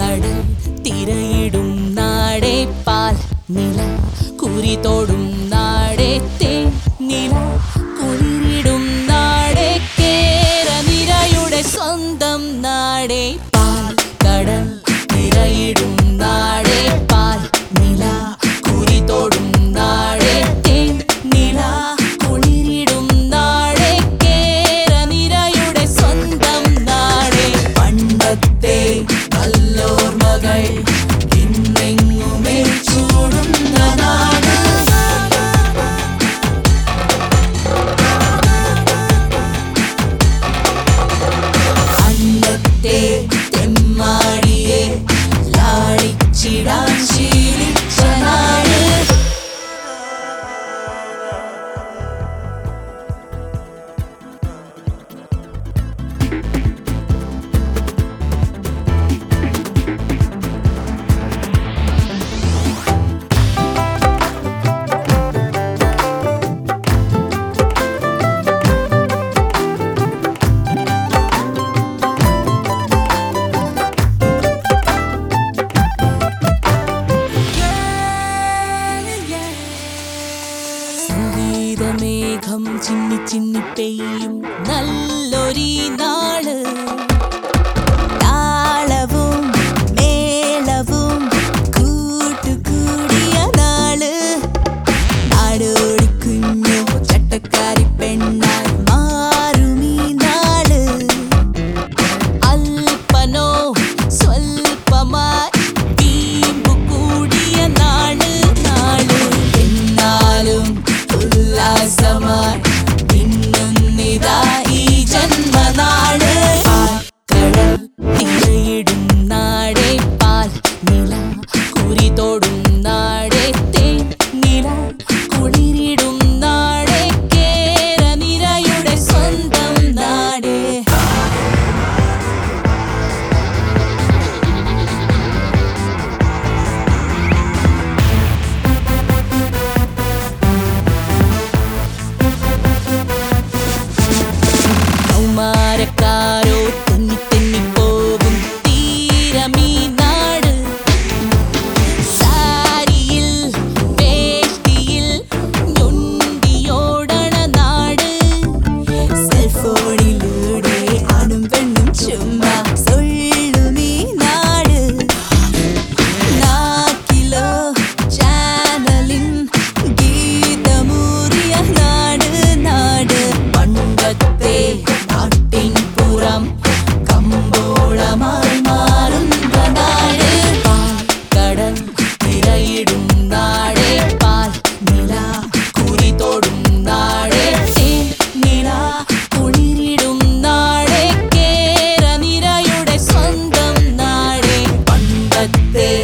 കടൽ തിരയിടും നാടേ പാൽ നില കുറി തോടും നാടേ തേ നില. മേഘം ചിന്നി ചിന്നി പെയ്യും. നല്ലൊരു നാൾ. but they